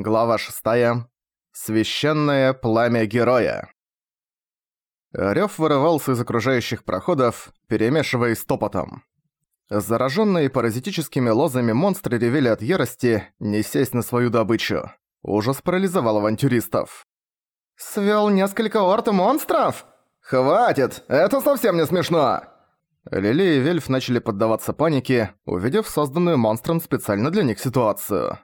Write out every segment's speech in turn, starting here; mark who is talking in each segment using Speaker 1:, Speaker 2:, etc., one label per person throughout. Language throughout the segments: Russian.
Speaker 1: Глава 6. Священное пламя героя. Рёв вырывался из окружающих проходов, перемешиваясь топотом. Зараженные паразитическими лозами монстры ревели от ярости, несясь на свою добычу. Ужас парализовал авантюристов.
Speaker 2: «Свёл несколько орд монстров? Хватит! Это совсем не смешно!»
Speaker 1: Лили и Вельф начали поддаваться панике, увидев созданную монстром специально для них ситуацию.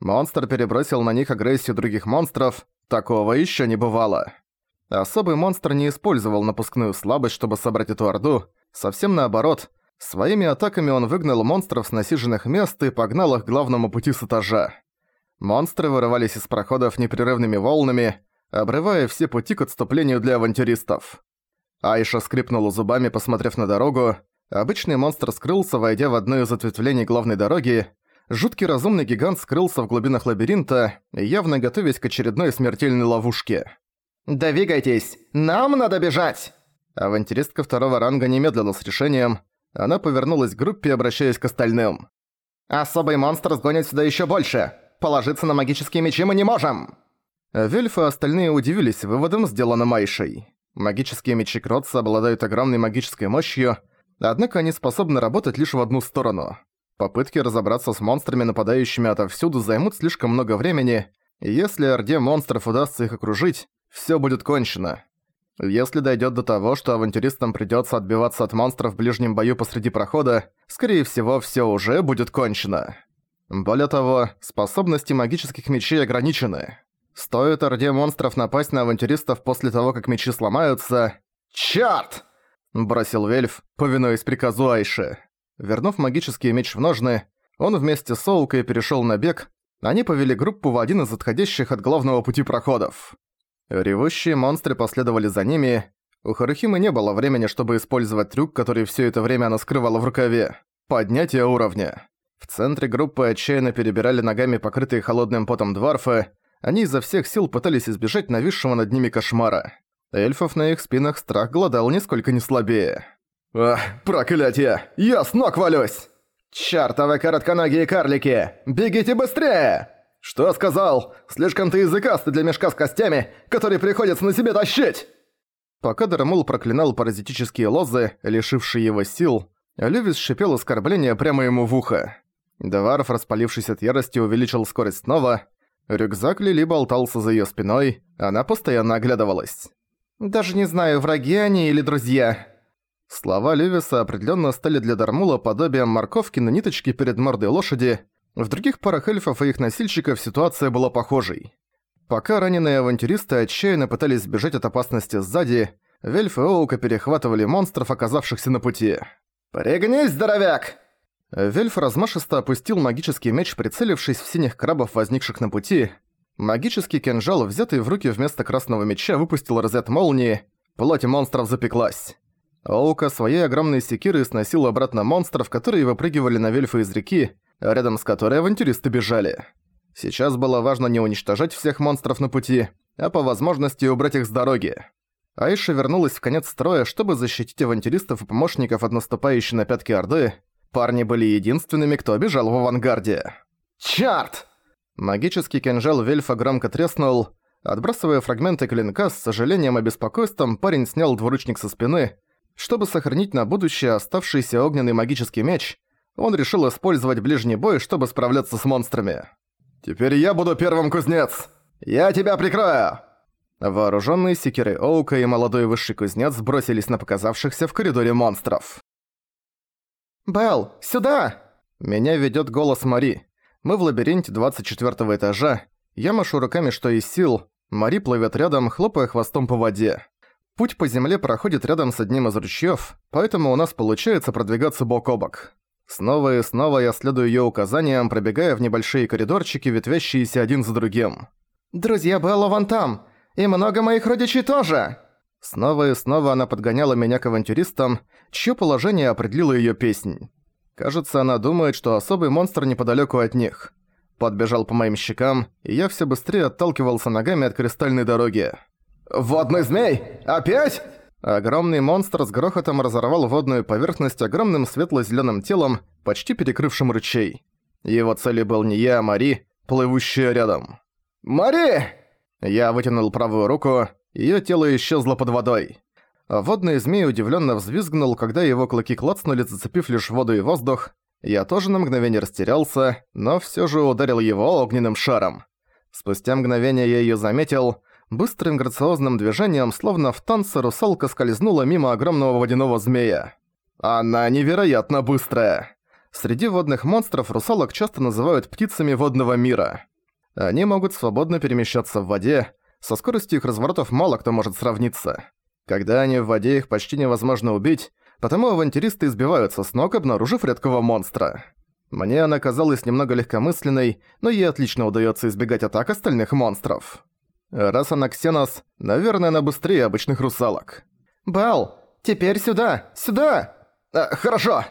Speaker 1: Монстр перебросил на них агрессию других монстров, такого еще не бывало. Особый монстр не использовал напускную слабость, чтобы собрать эту орду, совсем наоборот, своими атаками он выгнал монстров с насиженных мест и погнал их к главному пути с этажа. Монстры вырывались из проходов непрерывными волнами, обрывая все пути к отступлению для авантюристов. Айша скрипнула зубами, посмотрев на дорогу. Обычный монстр скрылся, войдя в одно из ответвлений главной дороги, жуткий разумный гигант скрылся в глубинах лабиринта, явно готовясь к очередной смертельной ловушке.
Speaker 2: «Двигайтесь! Нам надо бежать!»
Speaker 1: Авантюристка второго ранга немедлила с решением. Она повернулась к группе, обращаясь к остальным.
Speaker 2: «Особый монстр сгонит сюда еще больше! Положиться на магические мечи мы не можем!»
Speaker 1: Вельф и остальные удивились выводом, сделанным Айшей. Магические мечи Кротса обладают огромной магической мощью, однако они способны работать лишь в одну сторону. Попытки разобраться с монстрами, нападающими отовсюду, займут слишком много времени, если Орде монстров удастся их окружить, всё будет кончено. Если дойдёт до того, что авантюристам придётся отбиваться от монстров в ближнем бою посреди прохода, скорее всего, всё уже будет кончено. Более того, способности магических мечей ограничены. Стоит Орде монстров напасть на авантюристов после того, как мечи сломаются...
Speaker 2: «Чёрт!»
Speaker 1: – бросил Вельф, повинуясь приказу Айши. Вернув магический меч в ножны, он вместе с Оукой перешёл на бег, они повели группу в один из отходящих от главного пути проходов. Ревущие монстры последовали за ними. У Харухимы не было времени, чтобы использовать трюк, который всё это время она скрывала в рукаве. Поднятие уровня. В центре группы отчаянно перебирали ногами покрытые холодным потом дварфы. Они изо всех сил пытались избежать нависшего над ними кошмара. Эльфов на их спинах страх голодал нисколько не слабее.
Speaker 2: «Ах, проклятие! Я с ног валюсь! Чёртовы коротконогие карлики! Бегите быстрее!» «Что сказал? Слишком ты языкастый для мешка с костями, который приходится на себе тащить!»
Speaker 1: Пока Дармул проклинал паразитические лозы, лишившие его сил, Лювис шипел оскорбление прямо ему в ухо. Деварф, распалившись от ярости, увеличил скорость снова. Рюкзак Лили болтался за её спиной, она постоянно оглядывалась.
Speaker 2: «Даже не знаю, враги они или друзья»,
Speaker 1: Слова Левиса определенно стали для Дармула подобием морковки на ниточке перед мордой лошади. В других парах эльфов и их носильщиков ситуация была похожей. Пока раненые авантюристы отчаянно пытались сбежать от опасности сзади, Вельф и Оука перехватывали монстров, оказавшихся на пути.
Speaker 2: «Пригнись, здоровяк!»
Speaker 1: Вельф размашисто опустил магический меч, прицелившись в синих крабов, возникших на пути. Магический кинжал, взятый в руки вместо красного меча, выпустил розет молнии, плоть монстров запеклась. Оука своей огромной секирой сносил обратно монстров, которые выпрыгивали на вельфы из реки, рядом с которой авантюристы бежали. Сейчас было важно не уничтожать всех монстров на пути, а по возможности убрать их с дороги. Айша вернулась в конец строя, чтобы защитить авантюристов и помощников от наступающей на пятки Орды. Парни были единственными, кто бежал в авангарде.
Speaker 2: «Чёрт!»
Speaker 1: Магический кинжал Вельфа громко треснул. Отбрасывая фрагменты клинка, с сожалением и беспокойством парень снял двуручник со спины, чтобы сохранить на будущее оставшийся огненный магический меч, он решил использовать ближний бой, чтобы справляться с монстрами.
Speaker 2: «Теперь я буду первым, кузнец! Я тебя прикрою!»
Speaker 1: Вооруженные секирой Оука и молодой высший кузнец бросились на показавшихся в коридоре монстров.
Speaker 2: «Белл, сюда!»
Speaker 1: Меня ведет голос Мари. Мы в лабиринте 24 этажа. Я машу руками, что из сил. Мари плывет рядом, хлопая хвостом по воде. Путь по земле проходит рядом с одним из ручьёв, поэтому у нас получается продвигаться бок о бок. Снова и снова я следую её указаниям, пробегая в небольшие коридорчики, ветвящиеся один за другим.
Speaker 2: «Друзья Белла вон там! И много моих родичей тоже!»
Speaker 1: Снова и снова она подгоняла меня к авантюристам, чье положение определила её песнь. Кажется, она думает, что особый монстр неподалёку от них. Подбежал по моим щекам, и я всё быстрее отталкивался ногами от кристальной дороги.
Speaker 2: «Водный змей! Опять?»
Speaker 1: Огромный монстр с грохотом разорвал водную поверхность огромным светло-зелёным телом, почти перекрывшим ручей. Его целью был не я, а Мари, плывущая рядом.
Speaker 2: «Мари!»
Speaker 1: Я вытянул правую руку, её тело исчезло под водой. Водный змей удивлённо взвизгнул, когда его клыки клацнули, зацепив лишь воду и воздух. Я тоже на мгновение растерялся, но всё же ударил его огненным шаром. Спустя мгновение я её заметил. Быстрым грациозным движением, словно в танце, русалка скользнула мимо огромного водяного змея. Она невероятно быстрая. Среди водных монстров русалок часто называют птицами водного мира. Они могут свободно перемещаться в воде, со скоростью их разворотов мало кто может сравниться. Когда они в воде, их почти невозможно убить, потому авантюристы избиваются с ног, обнаружив редкого монстра. Мне она казалась немного легкомысленной, но ей отлично удается избегать атак остальных монстров. Раз она ксенос, наверное, она быстрее обычных русалок.
Speaker 2: «Бал, теперь сюда, сюда!» а, «Хорошо!»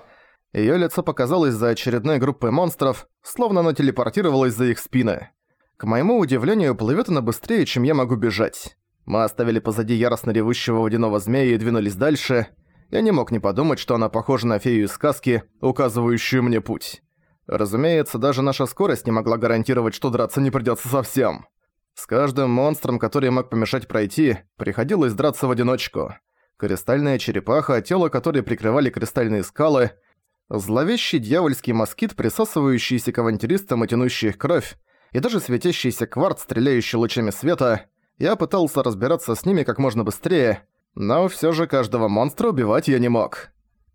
Speaker 1: Её лицо показалось за очередной группой монстров, словно оно телепортировалось за их спины. К моему удивлению, плывет она быстрее, чем я могу бежать. Мы оставили позади яростно ревущего водяного змея и двинулись дальше. Я не мог не подумать, что она похожа на фею из сказки, указывающую мне путь. Разумеется, даже наша скорость не могла гарантировать, что драться не придётся совсем. С каждым монстром, который мог помешать пройти, приходилось драться в одиночку. Кристальная черепаха, тело которой прикрывали кристальные скалы, зловещий дьявольский москит, присасывающийся к авантюристам и тянущий их кровь, и даже светящийся кварт, стреляющий лучами света, я пытался разбираться с ними как можно быстрее, но всё же каждого монстра убивать я не мог.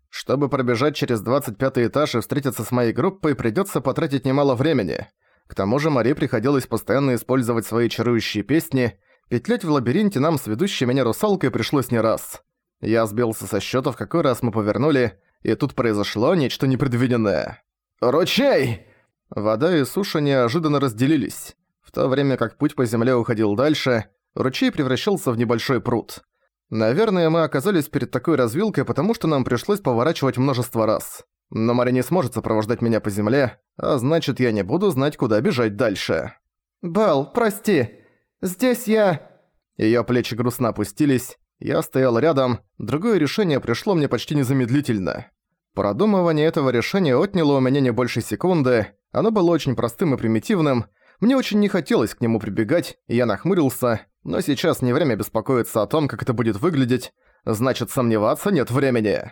Speaker 1: Чтобы пробежать через 25 этаж и встретиться с моей группой, придётся потратить немало времени. К тому же Мари приходилось постоянно использовать свои чарующие песни, петлять в лабиринте нам с ведущей меня русалкой пришлось не раз. Я сбился со счёта, в какой раз мы повернули, и тут произошло нечто непредвиденное.
Speaker 2: «Ручей!»
Speaker 1: Вода и суша неожиданно разделились. В то время как путь по земле уходил дальше, ручей превращался в небольшой пруд. Наверное, мы оказались перед такой развилкой, потому что нам пришлось поворачивать множество раз. Но Мари не сможет сопровождать меня по земле, а значит, я не буду знать, куда бежать дальше.
Speaker 2: «Бал, прости. Здесь я...»
Speaker 1: Её плечи грустно опустились. Я стоял рядом, другое решение пришло мне почти незамедлительно. Продумывание этого решения отняло у меня не больше секунды, оно было очень простым и примитивным, мне очень не хотелось к нему прибегать, и я нахмурился, но сейчас не время беспокоиться о том, как это будет выглядеть, значит, сомневаться нет времени.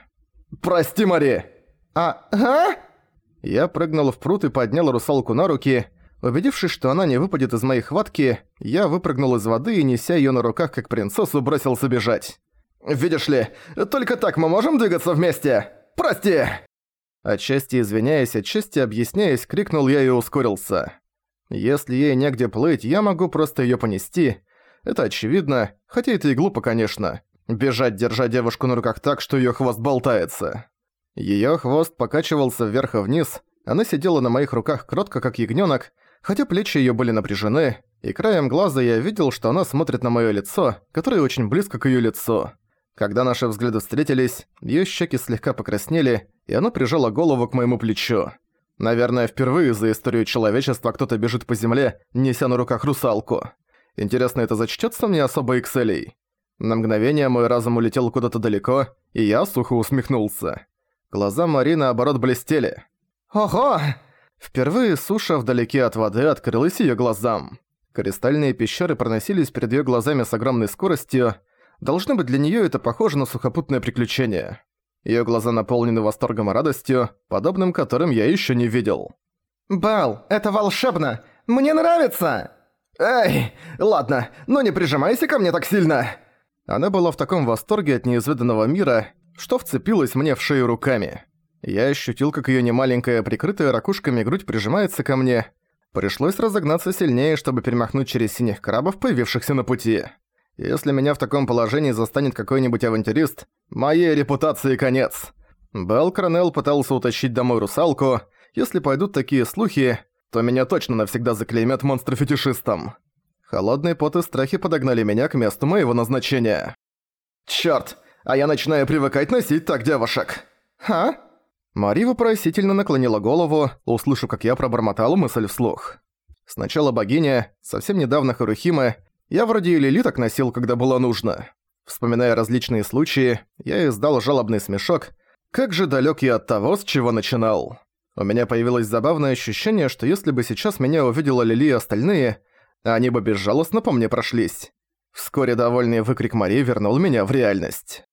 Speaker 2: «Прости, Мари!»
Speaker 1: «А... а?» Я прыгнул в пруд и поднял русалку на руки. Убедившись, что она не выпадет из моей хватки, я выпрыгнул из воды и, неся её на руках как принцессу, бросился бежать.
Speaker 2: «Видишь ли, только так мы можем двигаться вместе? Прости!»
Speaker 1: Отчасти извиняясь, отчасти объясняясь, крикнул я и ускорился. Если ей негде плыть, я могу просто её понести. Это очевидно, хотя это и глупо, конечно. Бежать, держа девушку на руках так, что её хвост болтается. Её хвост покачивался вверх и вниз, она сидела на моих руках кротко, как ягнёнок, хотя плечи её были напряжены, и краем глаза я видел, что она смотрит на моё лицо, которое очень близко к её лицу. Когда наши взгляды встретились, её щеки слегка покраснели, и она прижала голову к моему плечу. Наверное, впервые за историю человечества кто-то бежит по земле, неся на руках русалку. Интересно, это зачтётся мне особой экселей? На мгновение мой разум улетел куда-то далеко, и я сухо усмехнулся. Глаза Мари наоборот блестели.
Speaker 2: «Ого!»
Speaker 1: Впервые суша вдалеке от воды открылась её глазам. Кристальные пещеры проносились перед её глазами с огромной скоростью. Должно быть, для неё это похоже на сухопутное приключение. Её глаза наполнены восторгом и радостью, подобным которым я ещё не видел.
Speaker 2: «Бал, это волшебно! Мне нравится!» «Эй, ладно, но не прижимайся ко мне так сильно!»
Speaker 1: Она была в таком восторге от неизведанного мира, что вцепилась мне в шею руками. Я ощутил, как её немаленькая, прикрытая ракушками грудь прижимается ко мне. Пришлось разогнаться сильнее, чтобы перемахнуть через синих крабов, появившихся на пути. Если меня в таком положении застанет какой-нибудь авантюрист, моей репутации конец. Белл Кронелл пытался утащить домой русалку. Если пойдут такие слухи, то меня точно навсегда заклеймят монстр-фетишистом. Холодные пот и страхи подогнали меня к месту моего назначения.
Speaker 2: «Чёрт, а я начинаю привыкать носить так девушек!» «А?»
Speaker 1: Мари вопросительно наклонила голову, услышав, как я пробормотал мысль вслух. Сначала богиня, совсем недавно Харухима, я вроде и Лили так носил, когда было нужно. Вспоминая различные случаи, я издал жалобный смешок. Как же далёк я от того, с чего начинал. У меня появилось забавное ощущение, что если бы сейчас меня увидела Лили и остальные, они бы безжалостно по мне прошлись. Вскоре довольный выкрик Мари вернул меня в реальность.